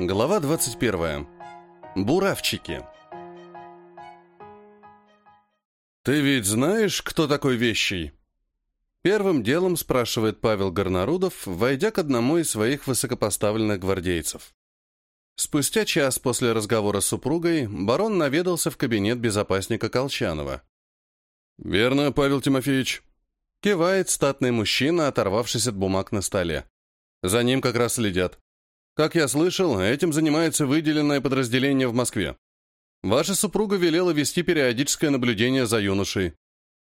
Глава 21. Буравчики. «Ты ведь знаешь, кто такой Вещий?» Первым делом спрашивает Павел Горнарудов, войдя к одному из своих высокопоставленных гвардейцев. Спустя час после разговора с супругой барон наведался в кабинет безопасника Колчанова. «Верно, Павел Тимофеевич», — кивает статный мужчина, оторвавшись от бумаг на столе. «За ним как раз следят. Как я слышал, этим занимается выделенное подразделение в Москве. Ваша супруга велела вести периодическое наблюдение за юношей.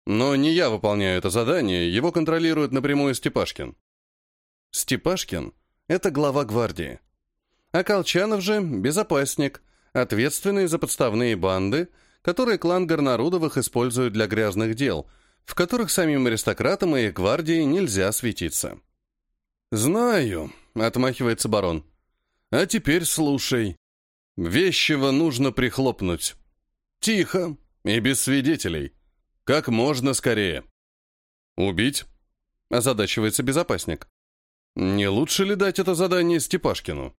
Но не я выполняю это задание, его контролирует напрямую Степашкин. Степашкин — это глава гвардии. А Колчанов же — безопасник, ответственный за подставные банды, которые клан Горнарудовых использует для грязных дел, в которых самим аристократам и гвардии нельзя светиться. «Знаю», — отмахивается барон. А теперь слушай. Вещего нужно прихлопнуть. Тихо и без свидетелей. Как можно скорее. Убить? Озадачивается безопасник. Не лучше ли дать это задание Степашкину?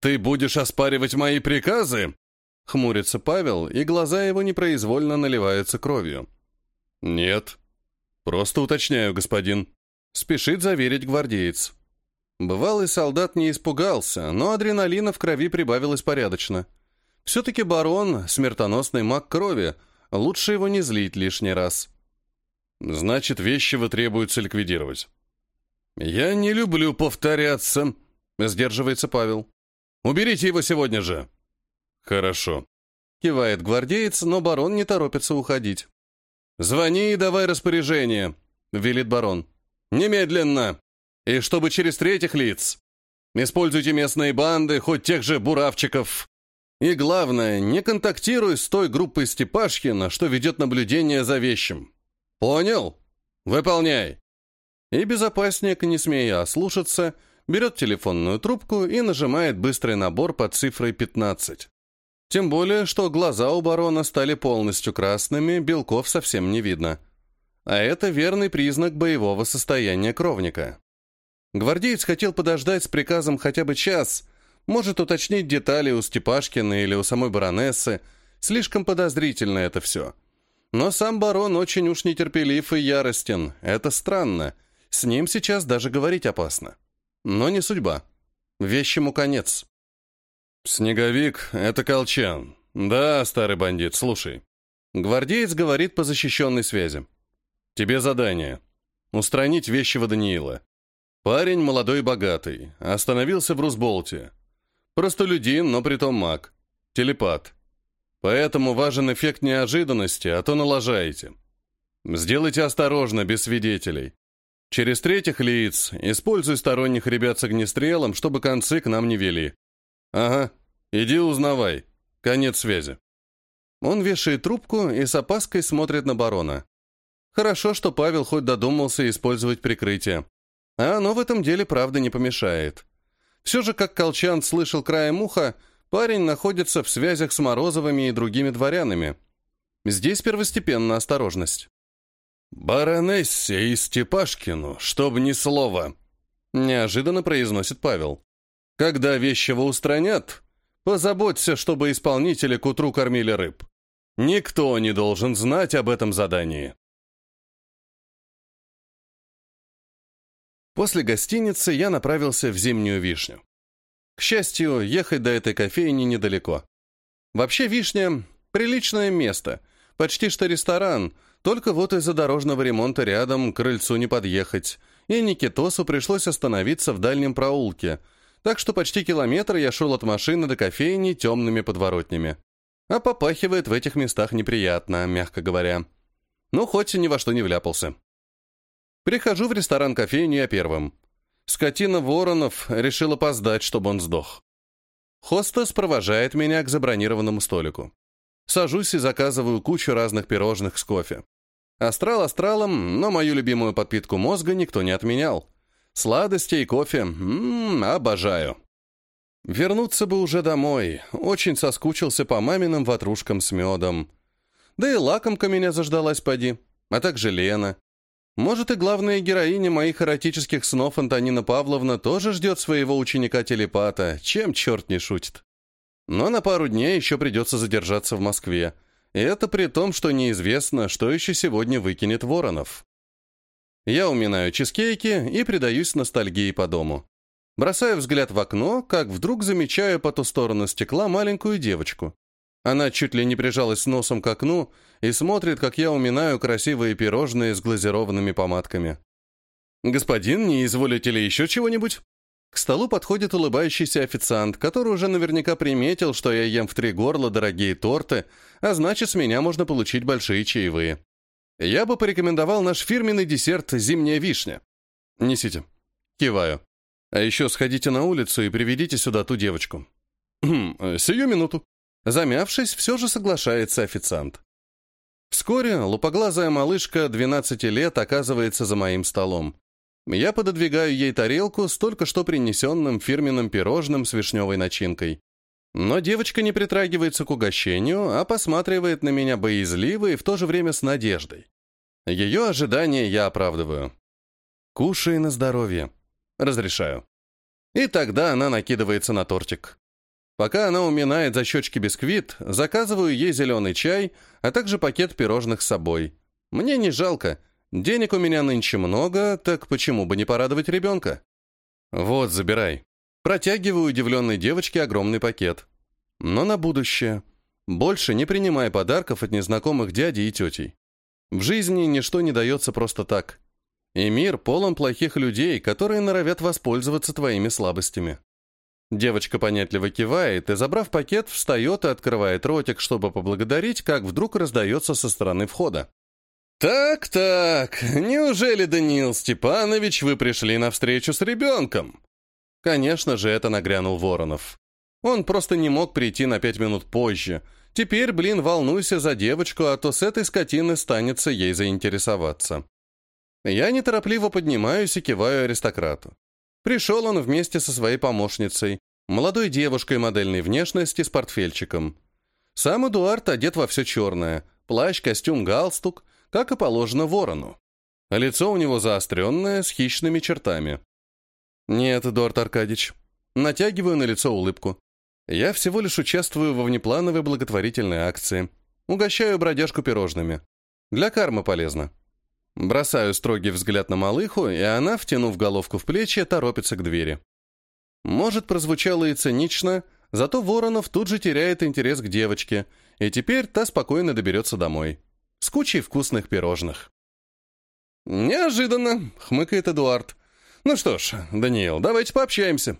Ты будешь оспаривать мои приказы? Хмурится Павел, и глаза его непроизвольно наливаются кровью. Нет. Просто уточняю, господин. Спешит заверить гвардеец. Бывалый солдат не испугался, но адреналина в крови прибавилось порядочно. Все-таки барон — смертоносный маг крови, лучше его не злить лишний раз. Значит, вещего требуется ликвидировать. «Я не люблю повторяться», — сдерживается Павел. «Уберите его сегодня же». «Хорошо», — кивает гвардеец, но барон не торопится уходить. «Звони и давай распоряжение», — велит барон. «Немедленно!» И чтобы через третьих лиц. Используйте местные банды, хоть тех же буравчиков. И главное, не контактируй с той группой Степашкина, что ведет наблюдение за вещим. Понял? Выполняй. И безопасник, не смея ослушаться, берет телефонную трубку и нажимает быстрый набор под цифрой 15. Тем более, что глаза у барона стали полностью красными, белков совсем не видно. А это верный признак боевого состояния кровника. Гвардеец хотел подождать с приказом хотя бы час, может уточнить детали у Степашкина или у самой баронессы. Слишком подозрительно это все. Но сам барон очень уж нетерпелив и яростен. Это странно. С ним сейчас даже говорить опасно. Но не судьба. Вещему конец. «Снеговик — это колчан. Да, старый бандит, слушай». Гвардеец говорит по защищенной связи. «Тебе задание. Устранить вещего Даниила. Парень молодой богатый. Остановился в Русболте. Простолюдин, но притом маг. Телепат. Поэтому важен эффект неожиданности, а то налажаете. Сделайте осторожно, без свидетелей. Через третьих лиц используй сторонних ребят с огнестрелом, чтобы концы к нам не вели. Ага, иди узнавай. Конец связи. Он вешает трубку и с опаской смотрит на барона. Хорошо, что Павел хоть додумался использовать прикрытие. А оно в этом деле, правда, не помешает. Все же, как Колчан слышал краем уха, парень находится в связях с Морозовыми и другими дворянами. Здесь первостепенная осторожность. «Баронессе и Степашкину, чтоб ни слова!» Неожиданно произносит Павел. «Когда вещего устранят, позаботься, чтобы исполнители к утру кормили рыб. Никто не должен знать об этом задании». После гостиницы я направился в Зимнюю Вишню. К счастью, ехать до этой кофейни недалеко. Вообще Вишня — приличное место, почти что ресторан, только вот из-за дорожного ремонта рядом к крыльцу не подъехать, и Никитосу пришлось остановиться в дальнем проулке, так что почти километр я шел от машины до кофейни темными подворотнями. А попахивает в этих местах неприятно, мягко говоря. Ну, хоть ни во что не вляпался. Прихожу в ресторан-кофейню я первым. Скотина Воронов решил опоздать, чтобы он сдох. Хостес провожает меня к забронированному столику. Сажусь и заказываю кучу разных пирожных с кофе. Астрал астралом, но мою любимую подпитку мозга никто не отменял. Сладости и кофе, ммм, обожаю. Вернуться бы уже домой. Очень соскучился по маминым ватрушкам с медом. Да и лакомка меня заждалась поди, а также Лена. Может, и главная героиня моих эротических снов Антонина Павловна тоже ждет своего ученика-телепата, чем черт не шутит. Но на пару дней еще придется задержаться в Москве. И это при том, что неизвестно, что еще сегодня выкинет Воронов. Я уминаю чизкейки и предаюсь ностальгии по дому. Бросаю взгляд в окно, как вдруг замечаю по ту сторону стекла маленькую девочку. Она чуть ли не прижалась носом к окну и смотрит, как я уминаю красивые пирожные с глазированными помадками. «Господин, не изволите ли еще чего-нибудь?» К столу подходит улыбающийся официант, который уже наверняка приметил, что я ем в три горла дорогие торты, а значит, с меня можно получить большие чаевые. Я бы порекомендовал наш фирменный десерт «Зимняя вишня». Несите. Киваю. А еще сходите на улицу и приведите сюда ту девочку. Сию минуту. Замявшись, все же соглашается официант. Вскоре лупоглазая малышка 12 лет оказывается за моим столом. Я пододвигаю ей тарелку с только что принесенным фирменным пирожным с вишневой начинкой. Но девочка не притрагивается к угощению, а посматривает на меня боязливо и в то же время с надеждой. Ее ожидания я оправдываю. «Кушай на здоровье». Разрешаю. И тогда она накидывается на тортик. Пока она уминает за щечки бисквит, заказываю ей зеленый чай, а также пакет пирожных с собой. Мне не жалко. Денег у меня нынче много, так почему бы не порадовать ребенка? Вот, забирай. Протягиваю удивленной девочке огромный пакет. Но на будущее. Больше не принимай подарков от незнакомых дядей и тетей. В жизни ничто не дается просто так. И мир полон плохих людей, которые норовят воспользоваться твоими слабостями. Девочка понятливо кивает и, забрав пакет, встает и открывает ротик, чтобы поблагодарить, как вдруг раздается со стороны входа. «Так-так, неужели, Даниил Степанович, вы пришли на встречу с ребенком?» Конечно же, это нагрянул Воронов. Он просто не мог прийти на пять минут позже. Теперь, блин, волнуйся за девочку, а то с этой скотины станется ей заинтересоваться. Я неторопливо поднимаюсь и киваю аристократу. Пришел он вместе со своей помощницей, молодой девушкой модельной внешности с портфельчиком. Сам Эдуард одет во все черное, плащ, костюм, галстук, как и положено ворону. Лицо у него заостренное, с хищными чертами. Нет, Эдуард Аркадьевич, натягиваю на лицо улыбку. Я всего лишь участвую во внеплановой благотворительной акции. Угощаю бродяжку пирожными. Для кармы полезно. Бросаю строгий взгляд на малыху, и она, втянув головку в плечи, торопится к двери. Может, прозвучало и цинично, зато Воронов тут же теряет интерес к девочке, и теперь та спокойно доберется домой. С кучей вкусных пирожных. «Неожиданно», — хмыкает Эдуард. «Ну что ж, Даниил, давайте пообщаемся».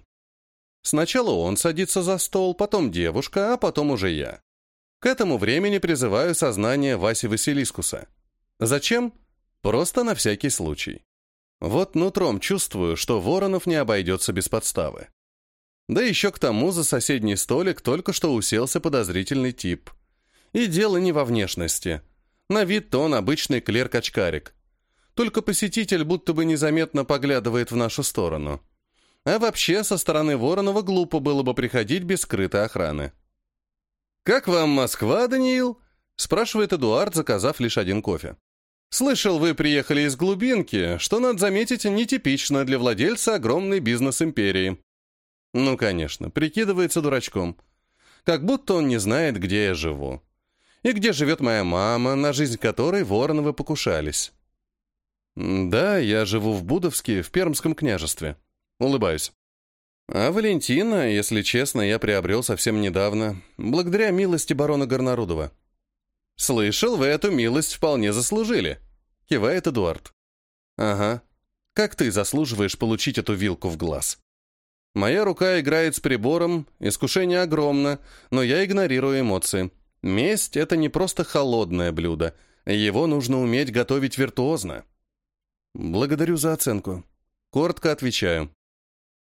Сначала он садится за стол, потом девушка, а потом уже я. К этому времени призываю сознание Васи Василискуса. Зачем? Просто на всякий случай. Вот нутром чувствую, что Воронов не обойдется без подставы. Да еще к тому за соседний столик только что уселся подозрительный тип. И дело не во внешности. На вид-то он обычный клерк-очкарик. Только посетитель будто бы незаметно поглядывает в нашу сторону. А вообще, со стороны Воронова глупо было бы приходить без скрытой охраны. «Как вам Москва, Даниил?» — спрашивает Эдуард, заказав лишь один кофе. Слышал, вы приехали из глубинки, что, надо заметить, нетипично для владельца огромной бизнес-империи. Ну, конечно, прикидывается дурачком. Как будто он не знает, где я живу. И где живет моя мама, на жизнь которой Вороновы покушались. Да, я живу в Будовске, в Пермском княжестве. Улыбаюсь. А Валентина, если честно, я приобрел совсем недавно, благодаря милости барона Горнарудова. «Слышал, вы эту милость вполне заслужили», — кивает Эдуард. «Ага. Как ты заслуживаешь получить эту вилку в глаз?» Моя рука играет с прибором, искушение огромно, но я игнорирую эмоции. Месть — это не просто холодное блюдо. Его нужно уметь готовить виртуозно. Благодарю за оценку. Коротко отвечаю.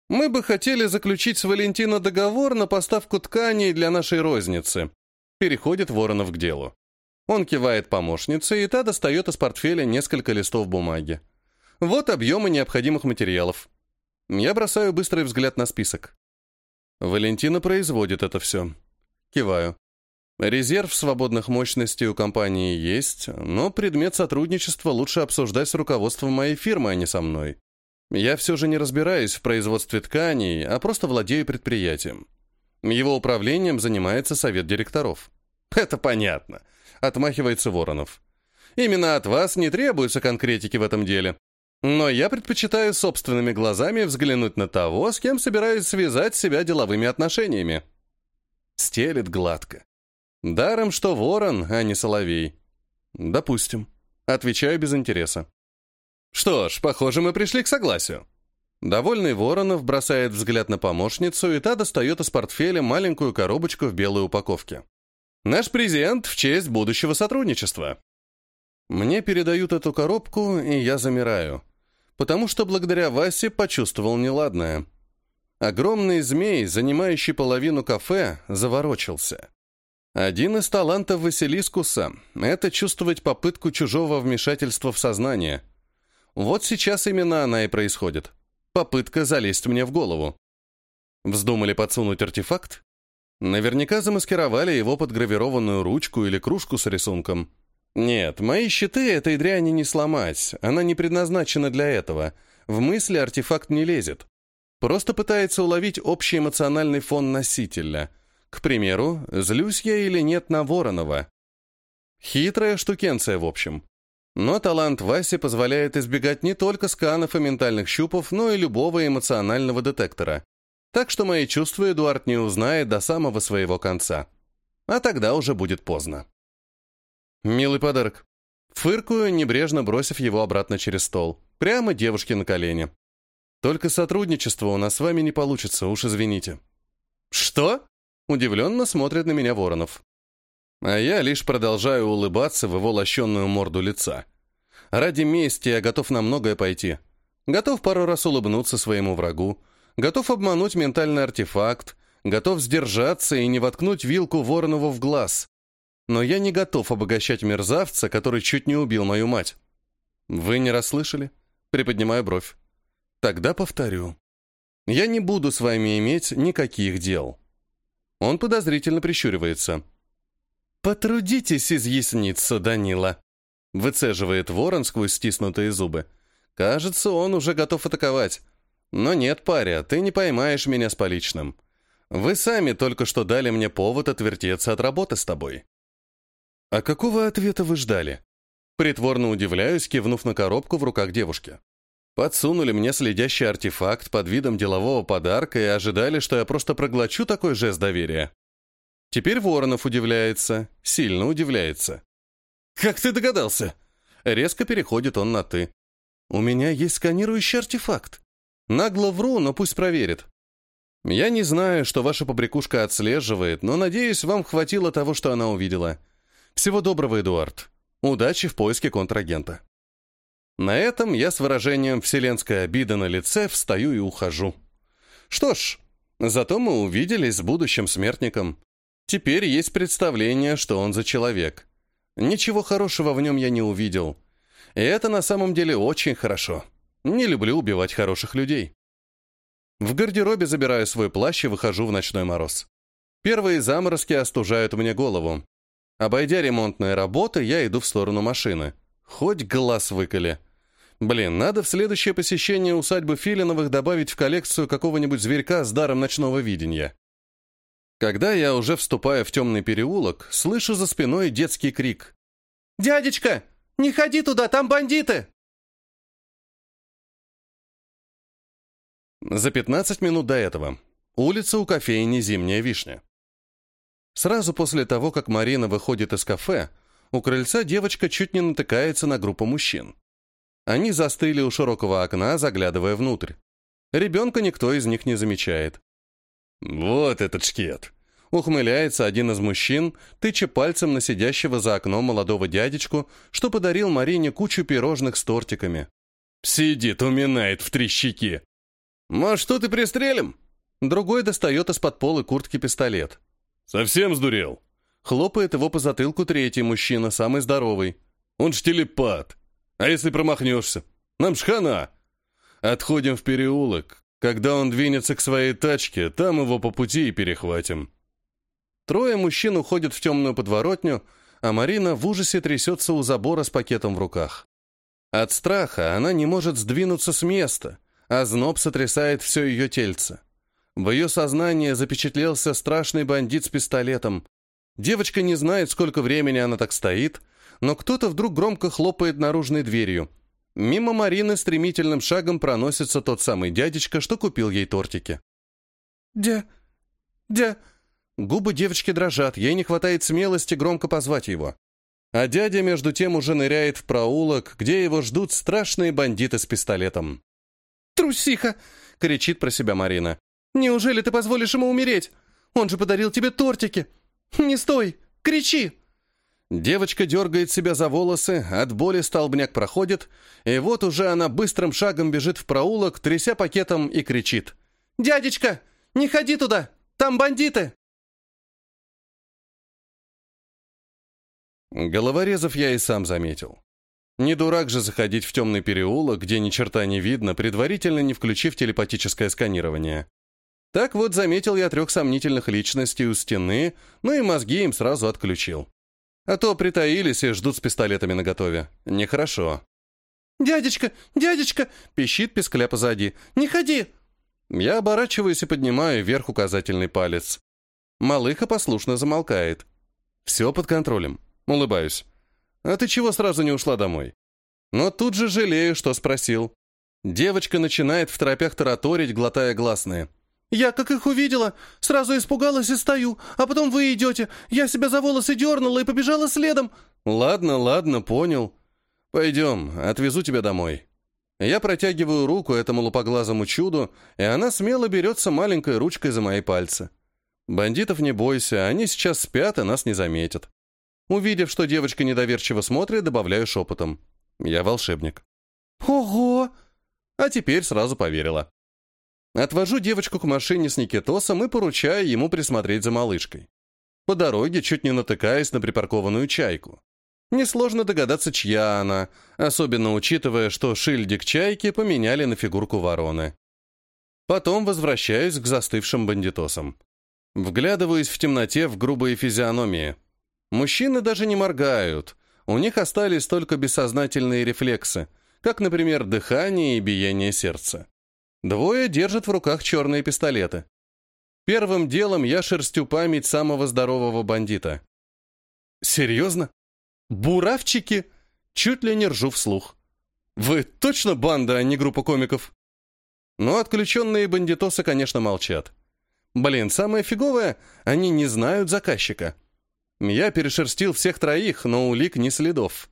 Мы бы хотели заключить с Валентино договор на поставку тканей для нашей розницы. Переходит Воронов к делу. Он кивает помощнице, и та достает из портфеля несколько листов бумаги. Вот объемы необходимых материалов. Я бросаю быстрый взгляд на список. Валентина производит это все. Киваю. Резерв свободных мощностей у компании есть, но предмет сотрудничества лучше обсуждать с руководством моей фирмы, а не со мной. Я все же не разбираюсь в производстве тканей, а просто владею предприятием. Его управлением занимается совет директоров. «Это понятно», — отмахивается Воронов. «Именно от вас не требуется конкретики в этом деле. Но я предпочитаю собственными глазами взглянуть на того, с кем собираюсь связать себя деловыми отношениями». Стелит гладко. Даром, что ворон, а не соловей. Допустим. Отвечаю без интереса. Что ж, похоже, мы пришли к согласию. Довольный Воронов бросает взгляд на помощницу, и та достает из портфеля маленькую коробочку в белой упаковке. Наш презент в честь будущего сотрудничества. Мне передают эту коробку, и я замираю, потому что благодаря Васе почувствовал неладное. Огромный змей, занимающий половину кафе, заворочился. Один из талантов Василискуса — это чувствовать попытку чужого вмешательства в сознание. Вот сейчас именно она и происходит. Попытка залезть мне в голову. Вздумали подсунуть артефакт? Наверняка замаскировали его под гравированную ручку или кружку с рисунком. Нет, мои щиты этой дряни не сломать, она не предназначена для этого. В мысли артефакт не лезет. Просто пытается уловить общий эмоциональный фон носителя — к примеру, злюсь я или нет на Воронова. Хитрая штукенция, в общем. Но талант Васи позволяет избегать не только сканов и ментальных щупов, но и любого эмоционального детектора. Так что мои чувства Эдуард не узнает до самого своего конца. А тогда уже будет поздно. Милый подарок. Фыркую, небрежно бросив его обратно через стол. Прямо девушке на колени. Только сотрудничество у нас с вами не получится, уж извините. Что? Удивленно смотрит на меня Воронов. А я лишь продолжаю улыбаться в его лощенную морду лица. Ради мести я готов на многое пойти. Готов пару раз улыбнуться своему врагу, готов обмануть ментальный артефакт, готов сдержаться и не воткнуть вилку Воронову в глаз. Но я не готов обогащать мерзавца, который чуть не убил мою мать. Вы не расслышали? Приподнимаю бровь. Тогда повторю. Я не буду с вами иметь никаких дел. Он подозрительно прищуривается. «Потрудитесь изъясниться, Данила», — выцеживает ворон сквозь стиснутые зубы. «Кажется, он уже готов атаковать. Но нет, паря, ты не поймаешь меня с поличным. Вы сами только что дали мне повод отвертеться от работы с тобой». «А какого ответа вы ждали?» Притворно удивляюсь, кивнув на коробку в руках девушки. Подсунули мне следящий артефакт под видом делового подарка и ожидали, что я просто проглочу такой жест доверия. Теперь Воронов удивляется, сильно удивляется. «Как ты догадался?» Резко переходит он на «ты». «У меня есть сканирующий артефакт. Нагло вру, но пусть проверит. Я не знаю, что ваша побрякушка отслеживает, но, надеюсь, вам хватило того, что она увидела. Всего доброго, Эдуард. Удачи в поиске контрагента». На этом я с выражением вселенской обиды на лице встаю и ухожу. Что ж, зато мы увиделись с будущим смертником. Теперь есть представление, что он за человек. Ничего хорошего в нем я не увидел. И это на самом деле очень хорошо. Не люблю убивать хороших людей. В гардеробе забираю свой плащ и выхожу в ночной мороз. Первые заморозки остужают мне голову. Обойдя ремонтные работы, я иду в сторону машины. Хоть глаз выколи. Блин, надо в следующее посещение усадьбы Филиновых добавить в коллекцию какого-нибудь зверька с даром ночного видения. Когда я уже вступаю в темный переулок, слышу за спиной детский крик. «Дядечка, не ходи туда, там бандиты!» За 15 минут до этого. Улица у кофейни «Зимняя вишня». Сразу после того, как Марина выходит из кафе, у крыльца девочка чуть не натыкается на группу мужчин. Они застыли у широкого окна, заглядывая внутрь. Ребенка никто из них не замечает. «Вот этот шкет!» Ухмыляется один из мужчин, тыча пальцем на сидящего за окном молодого дядечку, что подарил Марине кучу пирожных с тортиками. «Сидит, уминает в три щеки!» «Может, тут и пристрелим?» Другой достает из-под полы куртки пистолет. «Совсем сдурел?» Хлопает его по затылку третий мужчина, самый здоровый. «Он ж телепат. А если промахнешься? Нам ж хана. Отходим в переулок. Когда он двинется к своей тачке, там его по пути и перехватим. Трое мужчин уходят в темную подворотню, а Марина в ужасе трясется у забора с пакетом в руках. От страха она не может сдвинуться с места, а зноб сотрясает все ее тельце. В ее сознании запечатлелся страшный бандит с пистолетом. Девочка не знает, сколько времени она так стоит, но кто-то вдруг громко хлопает наружной дверью. Мимо Марины стремительным шагом проносится тот самый дядечка, что купил ей тортики. «Дя... дя...» Губы девочки дрожат, ей не хватает смелости громко позвать его. А дядя, между тем, уже ныряет в проулок, где его ждут страшные бандиты с пистолетом. «Трусиха!» — кричит про себя Марина. «Неужели ты позволишь ему умереть? Он же подарил тебе тортики! Не стой! Кричи!» Девочка дергает себя за волосы, от боли столбняк проходит, и вот уже она быстрым шагом бежит в проулок, тряся пакетом и кричит. «Дядечка, не ходи туда! Там бандиты!» Головорезов я и сам заметил. Не дурак же заходить в темный переулок, где ни черта не видно, предварительно не включив телепатическое сканирование. Так вот, заметил я трех сомнительных личностей у стены, ну и мозги им сразу отключил. А то притаились и ждут с пистолетами наготове. Нехорошо. «Дядечка, дядечка!» — пищит пескля позади. «Не ходи!» Я оборачиваюсь и поднимаю вверх указательный палец. Малыха послушно замолкает. Все под контролем. Улыбаюсь. «А ты чего сразу не ушла домой?» Но тут же жалею, что спросил. Девочка начинает в торопях тараторить, глотая гласные. «Я, как их увидела, сразу испугалась и стою, а потом вы идете. Я себя за волосы дернула и побежала следом». «Ладно, ладно, понял. Пойдем, отвезу тебя домой». Я протягиваю руку этому лупоглазому чуду, и она смело берется маленькой ручкой за мои пальцы. Бандитов не бойся, они сейчас спят и нас не заметят. Увидев, что девочка недоверчиво смотрит, добавляю шепотом. Я волшебник. Ого! А теперь сразу поверила. Отвожу девочку к машине с Никитосом и поручаю ему присмотреть за малышкой. По дороге, чуть не натыкаясь на припаркованную чайку. Несложно догадаться, чья она, особенно учитывая, что шильдик чайки поменяли на фигурку вороны. Потом возвращаюсь к застывшим бандитосам. Вглядываюсь в темноте в грубые физиономии. Мужчины даже не моргают. У них остались только бессознательные рефлексы, как, например, дыхание и биение сердца. Двое держат в руках черные пистолеты. Первым делом я шерстю память самого здорового бандита. Серьезно? Буравчики? Чуть ли не ржу вслух. Вы точно банда, а не группа комиков? Но отключенные бандитосы, конечно, молчат. Блин, самое фиговое, они не знают заказчика. Я перешерстил всех троих, но улик ни следов.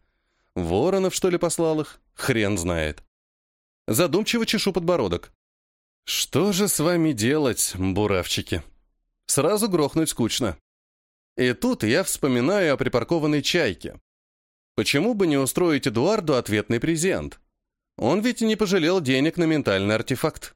Воронов, что ли, послал их? Хрен знает. Задумчиво чешу подбородок. Что же с вами делать, буравчики? Сразу грохнуть скучно. И тут я вспоминаю о припаркованной чайке. Почему бы не устроить Эдуарду ответный презент? Он ведь не пожалел денег на ментальный артефакт.